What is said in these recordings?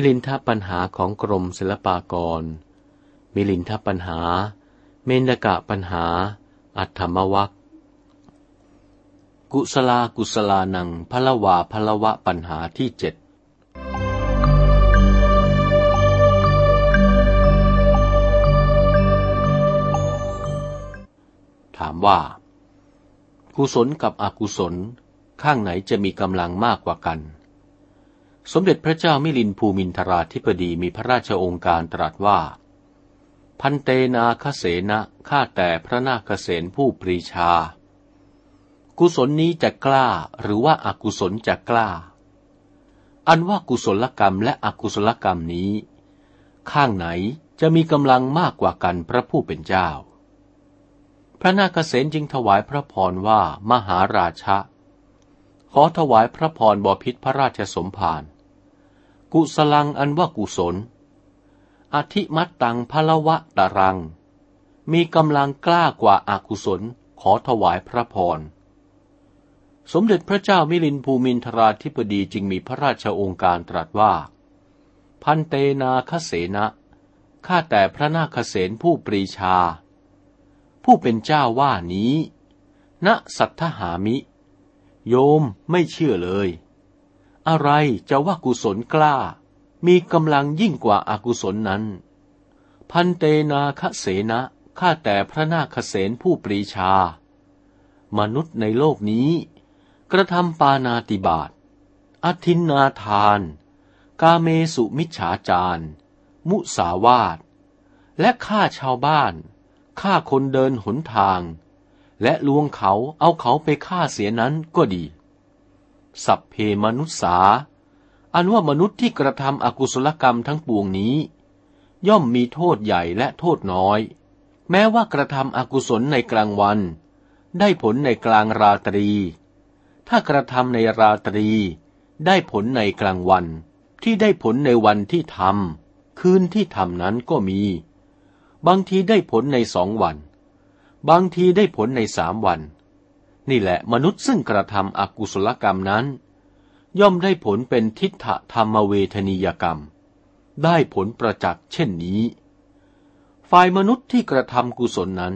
มิลินทปัญหาของกรมศิลปากร มิลินทปัญหา เมนกะปัญหา อัตถมวัคกุศลากุศลานังพละวาพละวะปัญหาที่เจ็ดถามว่า กุศลกับอกุศลข้างไหนจะมีกำลังมากกว่ากัน สมเด็จพระเจ้ามิลินภูมินทราธิปดีมีพระราชองค์การตรัสว่า พันเตนาคเสนะข้าแต่พระนาคเสนผู้ปรีชา กุศลนี้จะกล้าหรือว่าอากุศลจะกล้า อันว่ากุศลกรรมและอกุศลกรรมนี้ ข้างไหนจะมีกำลังมากกว่ากันพระผู้เป็นเจ้า พระนาคเษนจึงถวายพระพรว่ามหาราชะ ขอถวายพระพรบพิษพระราชสมภาร กุศลังอันว่ากุศล อธิมัตตังพลวะตรัง มีกำลังกล้ากว่าอากุศลขอถวายพระพร สมเด็จพระเจ้ามิลินภูมินทราธิปดีจึงมีพระราชองค์การตรัสว่า พันเตนาคเสนะข้าแต่พระนาคเสนผู้ปรีชา ผู้เป็นเจ้าว่านี้ณสัทธหามิ โยมไม่เชื่อเลย อะไรจะว่ากุศลกล้า มีกำลังยิ่งกว่าอากุศลนั้น พันเตนาคเสนะข้าแต่พระนาคเสนผู้ปรีชา มนุษย์ในโลกนี้ กระทำปานาติบาตอธินนาทาน กาเมสุมิจฉาจาร มุสาวาทและฆ่าชาวบ้านฆ่าคนเดินหนทาง และลวงเขาเอาเขาไปฆ่าเสียนั้นก็ดี สัพเพมนุษสา อันว่ามนุษย์ที่กระทำอกุศลกรรมทั้งปวงนี้ ย่อมมีโทษใหญ่และโทษน้อย แม้ว่ากระทำอกุศลในกลางวัน ได้ผลในกลางราตรี ถ้ากระทำในราตรี ได้ผลในกลางวัน ที่ได้ผลในวันที่ทำคืนที่ทำนั้นก็มี บางทีได้ผลในสองวัน บางทีได้ผลในสามวัน นี่แหละมนุษย์ซึ่งกระทำอกุศลกรรมนั้น ย่อมได้ผลเป็นทิฏฐธรรมเวทนียกรรม ได้ผลประจักษ์เช่นนี้ ฝ่ายมนุษย์ที่กระทำกุศลนั้น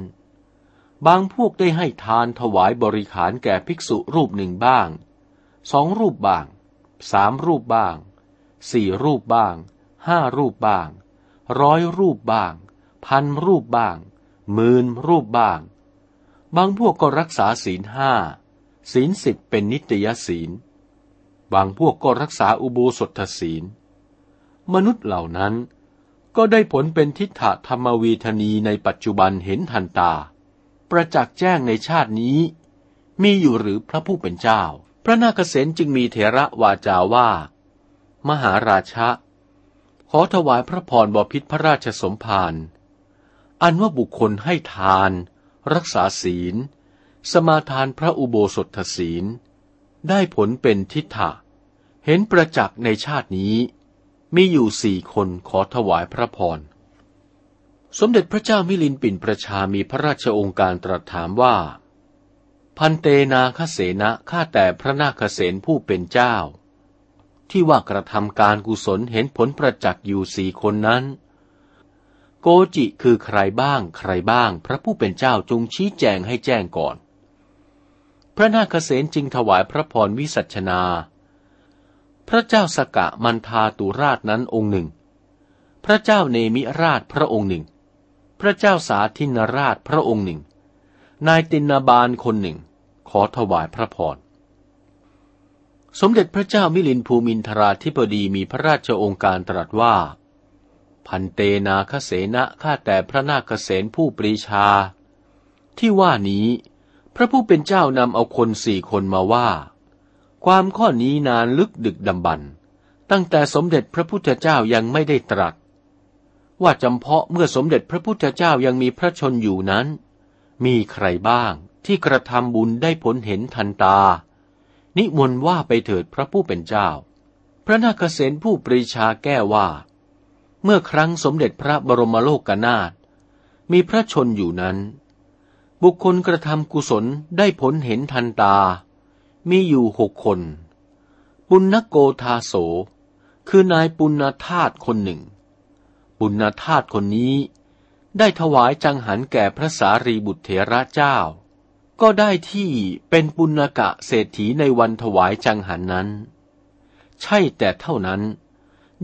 บางพวกได้ให้ทานถวายบริขารแก่ภิกษุรูปหนึ่งบ้าง สองรูปบ้าง สามรูปบ้าง สี่รูปบ้าง ห้ารูปบ้าง ร้อยรูปบ้าง พันรูปบ้าง หมื่นรูปบ้าง บางพวกก็รักษาศีลห้าศีลสิบเป็นนิตยศีล บางพวกก็รักษาอุโบสถศีล มนุษย์เหล่านั้นก็ได้ผลเป็นทิฏฐธรรมวีธนีในปัจจุบันเห็นทันตา ประจักษ์แจ้งในชาตินี้ มีอยู่หรือพระผู้เป็นเจ้า พระนาคเษนจึงมีเถระวาจาว่า มหาราชะ ขอถวายพระพรบพิษพระราชสมภารอันว่าบุคคลให้ทาน รักษาศีล สมาทานพระอุโบสถศีล ได้ผลเป็นทิฏฐะเห็นประจักษ์ในชาตินี้ มีอยู่สี่คนขอถวายพระพร สมเด็จพระเจ้ามิลินปินประชามีพระราชองค์การตรัสถามว่า พันเตนาคเสนะข้าแต่พระนาคเสนผู้เป็นเจ้า ที่ว่ากระทำการกุศลเห็นผลประจักษ์อยู่สี่คนนั้น โกจิคือใครบ้างใครบ้าง พระผู้เป็นเจ้าจงชี้แจงให้แจ้งก่อน พระนาคเสนจึงถวายพระพรวิสัชนา พระเจ้าสกะมันทาตุราชนั้นองค์หนึ่ง พระเจ้าเนมิราชพระองค์หนึ่ง พระเจ้าสาธินราชพระองค์หนึ่ง นายตินาบาลคนหนึ่ง ขอถวายพระพรสมเด็จพระเจ้ามิลินภูมินทราธิบดีมีพระราชองค์การตรัสว่า พันเตนาคเสนะข้าแต่พระนาคเสนผู้ปรีชา ที่ว่านี้ พระผู้เป็นเจ้านำเอาคนสี่คนมาว่า ความข้อนี้นานลึกดึกดำบรรตั้งแต่สมเด็จพระพุทธเจ้ายังไม่ได้ตรัส ว่าจำเพาะเมื่อสมเด็จพระพุทธเจ้ายังมีพระชนอยู่นั้น มีใครบ้างที่กระทำบุญได้ผลเห็นทันตา นิมนต์ว่าไปเถิดพระผู้เป็นเจ้า พระนาคเษนผู้ปรีชาแก้ว่า เมื่อครั้งสมเด็จพระบรมโลกนาถมีพระชนอยู่นั้น บุคคลกระทำกุศลได้ผลเห็นทันตา มีอยู่หกคน ปุณณโกธาโส คือนายปุณณธาตคนหนึ่ง ปุณณธาตคนนี้ได้ถวายจังหันแก่พระสารีบุตรเถระเจ้า ก็ได้ที่เป็นปุณกะเศรษฐีในวันถวายจังหันนั้น ใช่แต่เท่านั้น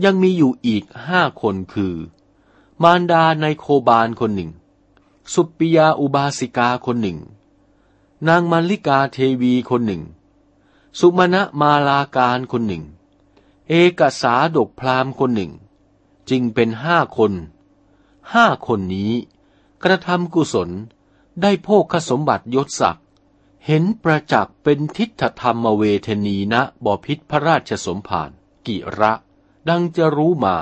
ยังมีอยู่อีกห้าคนคือ มารดาในโคบาลคนหนึ่ง สุปิยาอุบาสิกาคนหนึ่ง นางมัลลิกาเทวีคนหนึ่ง สุมาณมาลาการคนหนึ่ง เอกสาดกพรามคนหนึ่ง จึงเป็นห้าคน ห้าคนนี้กระทำกุศลได้โภคสมบัติยศศักดิ์เห็นประจักษ์เป็นทิฏฐธรรมเวทนีนะบอพิษพระราชสมภารกิระ ดังจะรู้มา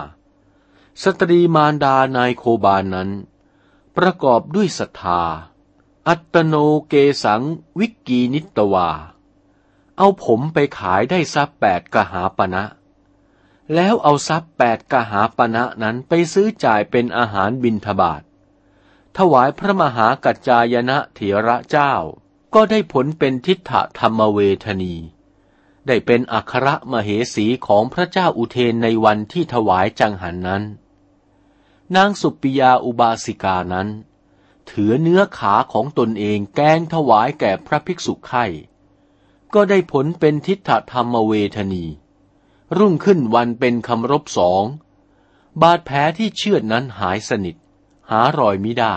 สตรีมารดานายโคบานนั้น ประกอบด้วยศรัทธา อัตโนเกสังวิกกีนิตวา เอาผมไปขายได้ทรัพย์แปดกหาปณะแล้วเอาทรัพย์แปดกหาปณะนั้นไปซื้อจ่ายเป็นอาหารบินทบาทถวายพระมหากัจจายนะเถระเจ้า ก็ได้ผลเป็นทิฏฐธรรมเวทนี ได้เป็นอัครมเหสีของพระเจ้าอุเทนในวันที่ถวายจังหันนั้น นางสุปิยาอุบาสิกานั้น ถือเนื้อขาของตนเองแกงถวายแก่พระภิกษุไข่ ก็ได้ผลเป็นทิฏฐธรรมเวทนี รุ่งขึ้นวันเป็นคำรบสอง บาดแผลที่เชือดนั้นหายสนิท หารอยมิได้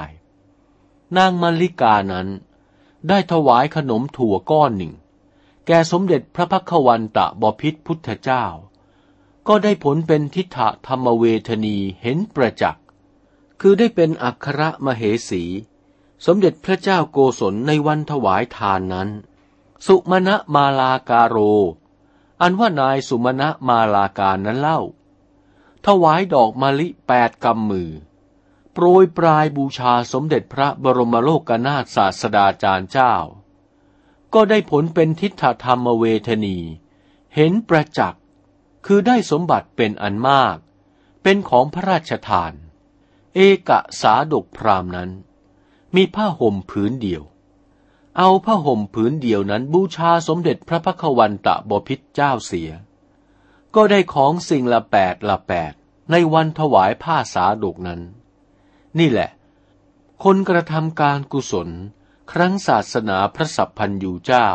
นางมัลลิกานั้นได้ถวายขนมถั่วก้อนหนึ่ง แก่สมเด็จพระพักวันตะบพิษพุทธเจ้า ก็ได้ผลเป็นทิฏฐธรรมเวทนีเห็นประจักษ์ คือได้เป็นอัครมเหสี สมเด็จพระเจ้าโกศลในวันถวายทานนั้น สุมาณมาลาการโร อันว่านายสุมาณมาลาการนั้นเล่า ถวายดอกมะลิแปดกำมือ โปรยปลายบูชาสมเด็จพระบรมโลกนาถศาสดาจารย์เจ้า ก็ได้ผลเป็นทิฏฐธรรมเวทนี เห็นประจักษ์ คือได้สมบัติเป็นอันมาก เป็นของพระราชทาน เอกะสาดกพรามนั้น มีผ้าห่มผืนเดียว เอาผ้าห่มผืนเดียวนั้นบูชาสมเด็จพระพักวันตะบพิษเจ้าเสีย ก็ได้ของสิ่งละแปดละแปดในวันถวายผ้าสาดกนั้น นี่แหละ คนกระทำการกุศล ครั้งศาสนาพระสัพพันยูเจ้า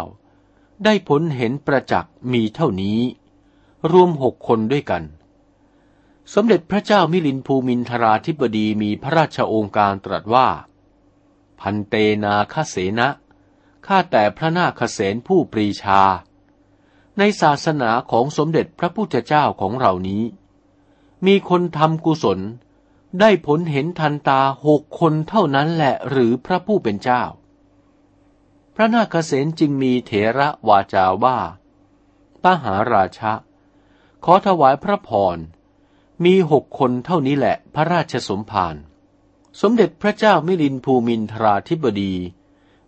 ได้ผลเห็นประจักษ์มีเท่านี้ รวมหกคนด้วยกัน สมเด็จพระเจ้ามิลินภูมินทราธิบดีมีพระราชโองการตรัสว่า พันเตนาคเสนะข้าแต่พระนาคเสนผู้ปรีชา ในศาสนาของสมเด็จพระพุทธเจ้าของเรานี้ มีคนทำกุศลได้ผลเห็นทันตาหกคนเท่านั้นแหละหรือพระผู้เป็นเจ้า พระนาคเษนจึงมีเถระวาจาว่าปหาราชะ ขอถวายพระพร มีหกคนเท่านี้แหละพระราชสมภาร สมเด็จพระเจ้ามิลินภูมินทราธิบดี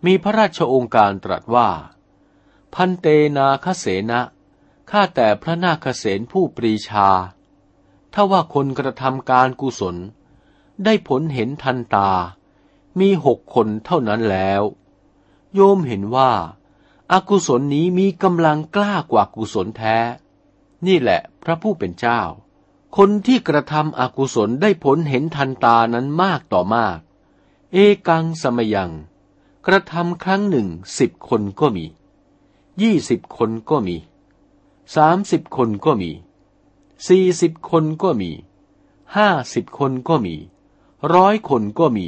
มีพระราชองค์การตรัสว่า พันเตนาคเสนะข้าแต่พระนาคเษนผู้ปรีชา ถ้าว่าคนกระทำการกุศล ได้ผลเห็นทันตา มีหกคนเท่านั้นแล้ว โยมเห็นว่าอากุศลนี้มีกำลังกล้ากว่ากุศลแท้ นี่แหละพระผู้เป็นเจ้า คนที่กระทำอกุศลได้ผลเห็นทันตานั้นมากต่อมาก เอกังสมยัง กระทำครั้งหนึ่งสิบคนก็มี ยี่สิบคนก็มี สามสิบคนก็มี สี่สิบคนก็มี ห้าสิบคนก็มี ร้อยคนก็มี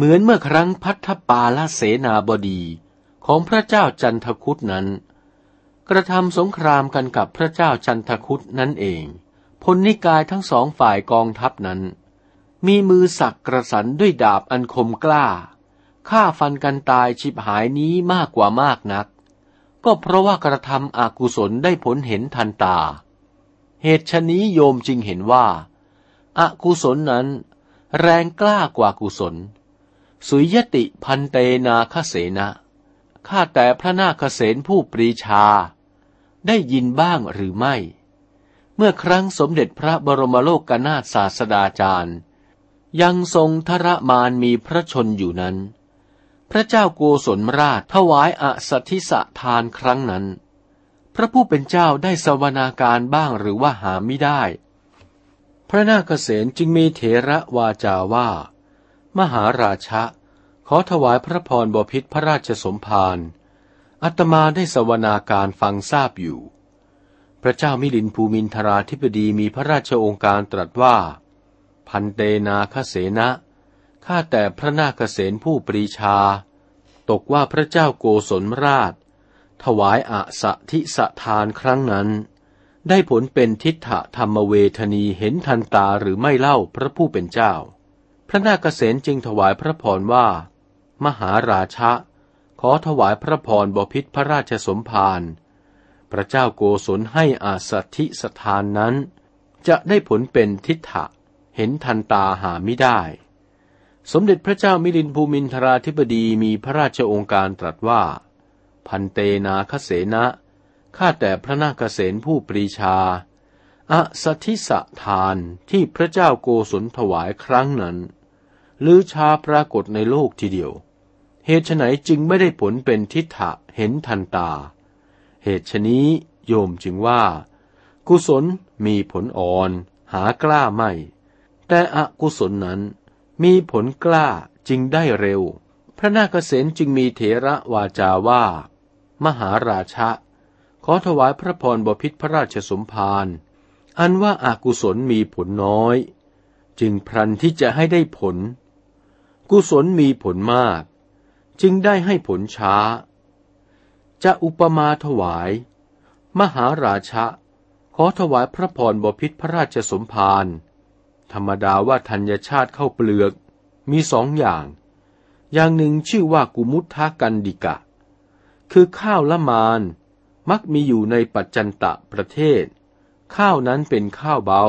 เหมือนเมื่อครั้งพัทธปาลเสนาบดีของพระเจ้าจันทคุตนั้น กระทำสงครามกันกับพระเจ้าจันทคุตนั่นเองพลนิกายทั้งสองฝ่ายกองทัพนั้น มีมือสักกระสันด้วยดาบอันคมกล้าฆ่าฟันกันตายชิบหายนี้มากกว่ามากนัก ก็เพราะว่ากระทำอากุศลได้ผลเห็นทันตา เหตุชนี้โยมจึงเห็นว่าอากุศลนั้นแรงกล้ากว่ากุศล สุยติพันเตนาคเสนะข้าแต่พระนาคเสนผู้ปรีชา ได้ยินบ้างหรือไม่ เมื่อครั้งสมเด็จพระบรมโลกกนาถศาสดาจารย์ ยังทรงทรมานมีพระชนอยู่นั้น พระเจ้าโกศลราชถวายอสัติสะทานครั้งนั้นพพระผู้เป็นเจ้าได้สวนาการบ้างหรือว่าหาไม่ได้ พระนาคเษนจึงมีเถระวาจาว่า มหาราชะ ขอถวายพระพรบพิษพระราชสมภารอัตมาได้สวนาการฟังทราบอยู่ พระเจ้ามิลินภูมินทราธิปดีมีพระราชองค์การตรัสว่า พันเตนาคเสนะข้าแต่พระนาคเษนผู้ปรีชา ตกว่าพระเจ้าโกศลราช ถวายอะสะทิสทานครั้งนั้น ได้ผลเป็นทิฏฐธรรมเวทนีเห็นทันตาหรือไม่เล่าพระผู้เป็นเจ้า พระนาคเษนจึงถวายพระพรว่า มหาราชะ ขอถวายพระพรบพิษพระราชสมภารพระเจ้าโกศลให้อาสัติสถานนั้น จะได้ผลเป็นทิฏฐะเห็นทันตาหาไม่ได้ สมเด็จพระเจ้ามิลินภูมินทราธิบดีมีพระราชองค์การตรัสว่า พันเตนาคเสนะข้าแต่พระนาคเษนผู้ปรีชาอสัทิสทานที่พระเจ้าโกศลถวายครั้งนั้น ลือชาปรากฏในโลกทีเดียว เหตุไนจึงไม่ได้ผลเป็นทิฏฐะเห็นทันตา เหตุฉนี้โยมจึงว่า กุศลมีผลอ่อน หากล้าไม่ แต่อกุศลนั้นมีผลกล้าจึงได้เร็ว พระนาคเษนจึงมีเถระวาจาว่า มหาราชะ ขอถวายพระพรบพิษพระราชสมภารอันว่าอากุศลมีผลน้อย จึงพรันที่จะให้ได้ผล กุศลมีผลมาก จึงได้ให้ผลช้า จะอุปมาถวาย มหาราชะ ขอถวายพระพรบพิษพระราชสมภารธรรมดาว่าธัญชาติเข้าเปลือก มีสองอย่าง อย่างหนึ่งชื่อว่ากุมุทธกันดิกะ คือข้าวละมานมักมีอยู่ในปัจจันตะประเทศ ข้าวนั้นเป็นข้าวเบา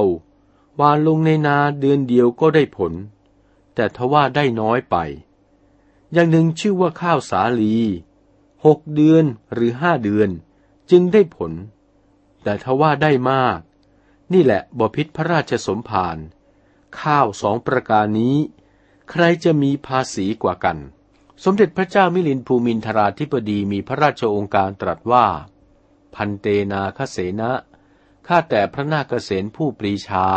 วานลงในนาเดือนเดียวก็ได้ผล แต่ทว่าได้น้อยไป อย่างหนึ่งชื่อว่าข้าวสาลีหกเดือนหรือห้าเดือน จึงได้ผล แต่ทว่าได้มาก นี่แหละบพิษพระราชสมภารข้าวสองประการนี้ ใครจะมีภาษีกว่ากัน สมเด็จพระเจ้ามิลินภูมินทราธิปดีมีพระราชองค์การตรัสว่า พันเตนาคเสนะข้าแต่พระนาคเษนผู้ปรีชา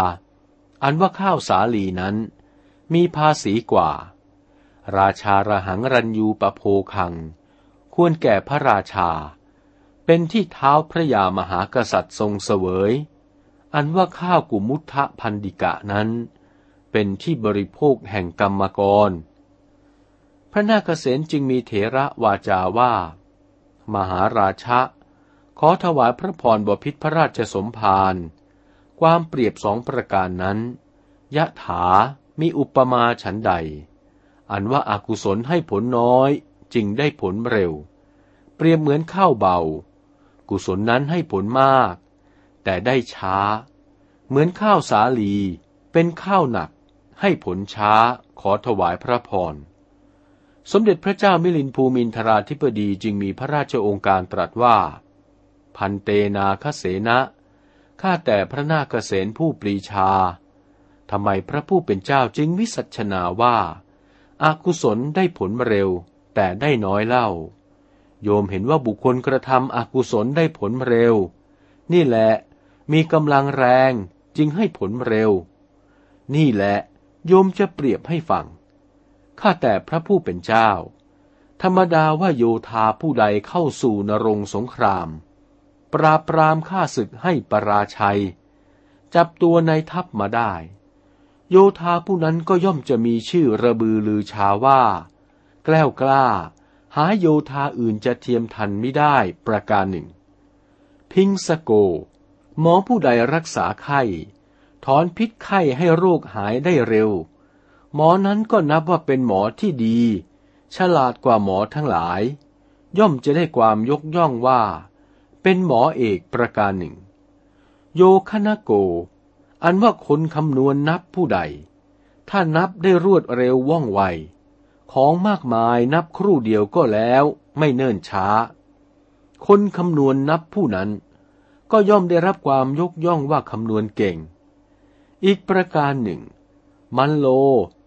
อันว่าข้าวสาลีนั้น มีภาษีกว่า ราชาระหังรัญยูปโภคัง ควรแก่พระราชา เป็นที่เท้าพระยามหากษัตริย์ทรงเสวย อันว่าข้าวกุมุทะพันดิกะนั้น เป็นที่บริโภคแห่งกรรมกร พระนาคเษนจึงมีเถระวาจาว่า มหาราชะขอถวายพระพรบพิษพระราชสมภารความเปรียบสองประการนั้น ยะถา มีอุปมาฉันใด อันว่าอากุศลให้ผลน้อยจึงได้ผลเร็ว เปรียบเหมือนข้าวเบา กุศลนั้นให้ผลมาก แต่ได้ช้า เหมือนข้าวสาลีเป็นข้าวหนัก ให้ผลช้าขอถวายพระพร สมเด็จพระเจ้ามิลินภูมินทราธิปดีจึงมีพระราชองค์การตรัสว่า พันเตนาคเสนะข้าแต่พระนาคเษนผู้ปรีชา ทำไมพระผู้เป็นเจ้าจึงวิสัชนาว่า อากุศลได้ผลเร็ว แต่ได้น้อยเล่า โยมเห็นว่าบุคคลกระทำอกุศลได้ผลเร็ว นี่แหละ มีกำลังแรงจึงให้ผลเร็ว นี่แหละ โยมจะเปรียบให้ฟัง ข้าแต่พระผู้เป็นเจ้า ธรรมดาว่าโยธาผู้ใดเข้าสู่นรงสงคราม ปราบปรามฆ่าศึกให้ปราชัย จับตัวในทัพมาได้ โยธาผู้นั้นก็ย่อมจะมีชื่อระบือลือชาว่า แกล้วกล้า หาโยธาอื่นจะเทียมทันไม่ได้ประการหนึ่ง พิงสโก หมอผู้ใดรักษาไข้ ถอนพิษไข้ให้โรคหายได้เร็ว หมอนั้นก็นับว่าเป็นหมอที่ดี ฉลาดกว่าหมอทั้งหลาย ย่อมจะได้ความยกย่องว่า เป็นหมอเอกประการหนึ่ง โยคณโก อันว่าคนคำนวณนับผู้ใด ถ้านับได้รวดเร็วว่องไว ของมากมายนับครู่เดียวก็แล้วไม่เนิ่นช้า คนคำนวณนับผู้นั้น ก็ย่อมได้รับความยกย่องว่าคำนวณเก่ง อีกประการหนึ่ง มันโล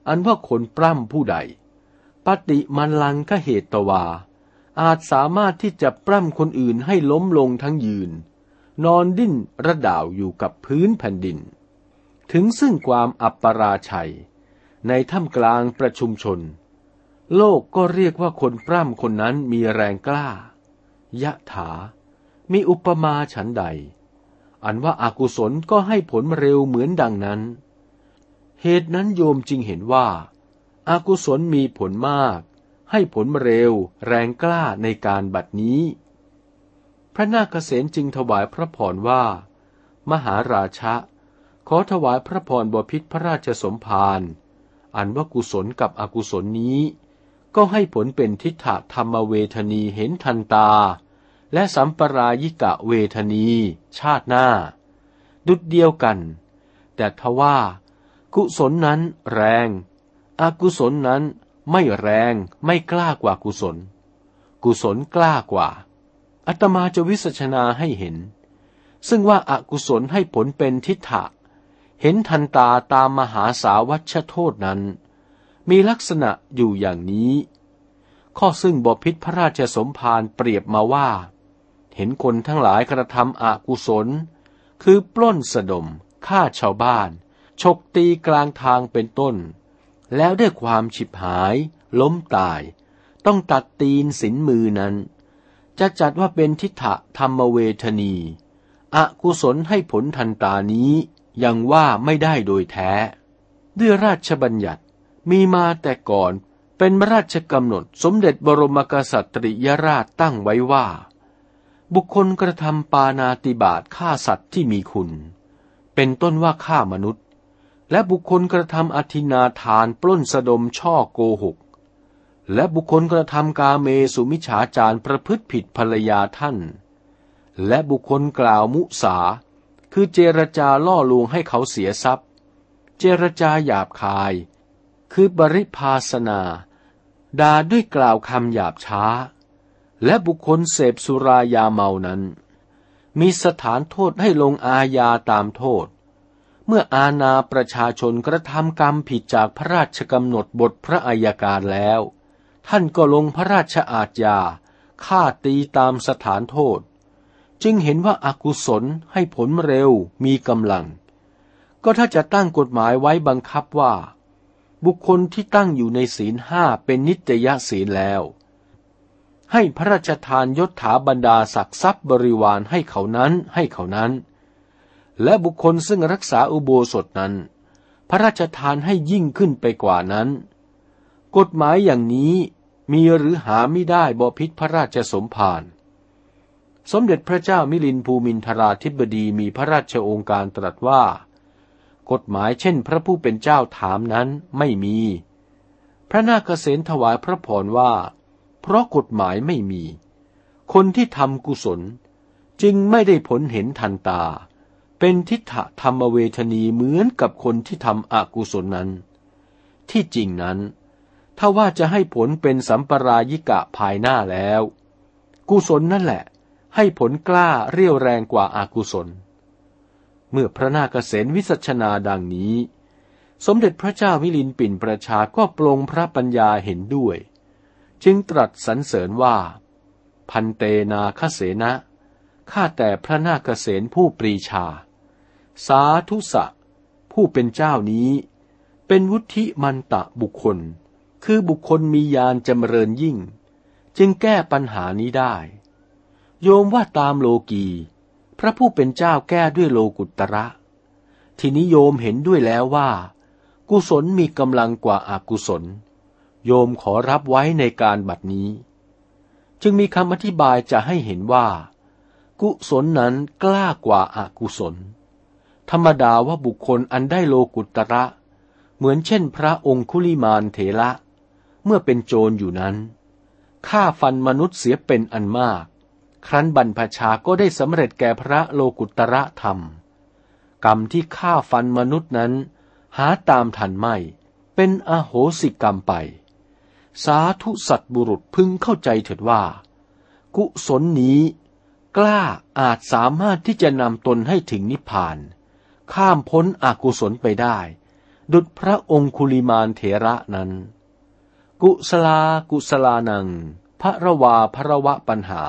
อันว่าคนปล้ำผู้ใด ปฏิมันลังก็เหตตวา อาจสามารถที่จะปล้ำคนอื่นให้ล้มลงทั้งยืน นอนดิ้นระดาวอยู่กับพื้นแผ่นดิน ถึงซึ่งความอัปปราชัย ในถ้ำกลางประชุมชน โลกก็เรียกว่าคนปล้ำคนนั้นมีแรงกล้า ยะถา มีอุปมาฉันใด อันว่าอากุศลก็ให้ผลเร็วเหมือนดังนั้น เหตุนั้นโยมจึงเห็นว่า อากุศลมีผลมาก ให้ผลเร็ว แรงกล้าในการบัดนี้ พระนาคเษนจึงถวายพระพรว่า มหาราชะ ขอถวายพระพรบพิษพระราชสมภารอันว่ากุศลกับอกุศลนี้ ก็ให้ผลเป็นทิฏฐธรรมเวทนีเห็นทันตา และสัมปรายิกะเวทนีชาติหน้า ดุดเดียวกัน แต่ทว่า กุศลนั้นแรง อกุศลนั้นไม่แรงไม่กล้ากว่ากุศล กุศลกล้ากว่าอาตมาจะวิสัชนาให้เห็น ซึ่งว่าอากุศลให้ผลเป็นทิฏฐะ เห็นทันตาตามมหาสาวัชโทษนั้น มีลักษณะอยู่อย่างนี้ ข้อซึ่งบพิษพระราชสมภารเปรียบมาว่า เห็นคนทั้งหลายกระทำอากุศล คือปล้นสะดมฆ่าชาวบ้านฉกตีกลางทางเป็นต้น แล้วด้วยความฉิบหาย ล้มตาย ต้องตัดตีนสินมือนั้น จะจัดว่าเป็นทิฏฐธรรมเวทนี อกุศลให้ผลทันตานี้ ยังว่าไม่ได้โดยแท้ ด้วยราชบัญญัติมีมาแต่ก่อนเป็นราชกำหนดสมเด็จบรมกษัตริยราชตั้งไว้ว่า บุคคลกระทำปานาติบาตฆ่าสัตว์ที่มีคุณ เป็นต้นว่าฆ่ามนุษย์ และบุคคลกระทำอธินาทานปล้นสะดมช่อโกหก และบุคคลกระทำกาเมสุมิฉาจารประพฤติผิดภรรยาท่าน และบุคคลกล่าวมุสา คือเจรจาล่อลวงให้เขาเสียทรัพย์ เจรจาหยาบคาย คือบริพาสนาด่าด้วยกล่าวคำหยาบช้า และบุคคลเสพสุรายาเมานั้น มีสถานโทษให้ลงอาญาตามโทษ เมื่ออาณาประชาชนกระทำกรรมผิดจากพระราชกำหนดบทพระอัยการแล้ว ท่านก็ลงพระราชอาญาฆ่าตีตามสถานโทษ จึงเห็นว่าอากุศลให้ผลเร็วมีกำลัง ก็ถ้าจะตั้งกฎหมายไว้บังคับว่า บุคคลที่ตั้งอยู่ในศีลห้าเป็นนิตยศีลแล้ว ให้พระราชทานยศถาบรรดาศักดิ์ทรัพย์บริวารให้เขานั้นให้เขานั้น และบุคคลซึ่งรักษาอุโบสถนั้น พระราชทานให้ยิ่งขึ้นไปกว่านั้น กฎหมายอย่างนี้มีหรือหาไม่ได้บพิษพระราชสมภาร สมเด็จพระเจ้ามิลินภูมินทราธิบดีมีพระราชโองการตรัสว่า กฎหมายเช่นพระผู้เป็นเจ้าถามนั้นไม่มี พระนาคเษนถวายพระพรว่า เพราะกฎหมายไม่มี คนที่ทำกุศล จึงไม่ได้ผลเห็นทันตา เป็นทิฏฐธรรมเวทนีเหมือนกับคนที่ทำอกุศลนั้น ที่จริงนั้น ถ้าว่าจะให้ผลเป็นสัมปรายิกะภายหน้าแล้ว กุศลนั่นแหละ ให้ผลกล้าเรียวแรงกว่าอากุศล เมื่อพระนาคเษนวิสัชนาดังนี้ สมเด็จพระเจ้าวิลินปินประชาก็ปรงพระปัญญาเห็นด้วย จึงตรัสสรรเสริญว่า พันเตนาคเสนะข้าแต่พระนาคเษนผู้ปรีชา สาธุสะ ผู้เป็นเจ้านี้ เป็นวุฒิมันตะบุคคล คือบุคคลมียานจำเริญยิ่ง จึงแก้ปัญหานี้ได้ โยมว่าตามโลกี พระผู้เป็นเจ้าแก้ด้วยโลกุตระ ทีนี้โยมเห็นด้วยแล้วว่า กุศลมีกำลังกว่าอากุศล โยมขอรับไว้ในการบัดนี้ จึงมีคำอธิบายจะให้เห็นว่า กุศลนั้นกล้ากว่าอากุศล ธรรมดาว่าบุคคลอันได้โลกุตระ เหมือนเช่นพระองคุลิมานเถระเมื่อเป็นโจรอยู่นั้นฆ่าฟันมนุษย์เสียเป็นอันมาก ครั้นบรรพชาก็ได้สำเร็จแก่พระโลกุตระธรรม กรรมที่ฆ่าฟันมนุษย์นั้น หาตามทันไม่ เป็นอโหสิกรรมไป สาธุสัตบุรุษพึงเข้าใจเถิดว่า กุศลนี้ กล้าอาจสามารถที่จะนำตนให้ถึงนิพพาน ข้ามพ้นอกุศลไปได้ ดุจพระองคุลิมานเถระนั้น กุสลากุสลานังพระระวาพระวะปัญหา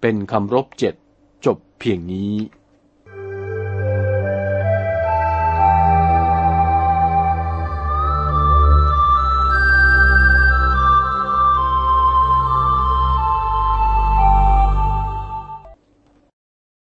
เป็นคำรบเจ็ดจบเพียงนี้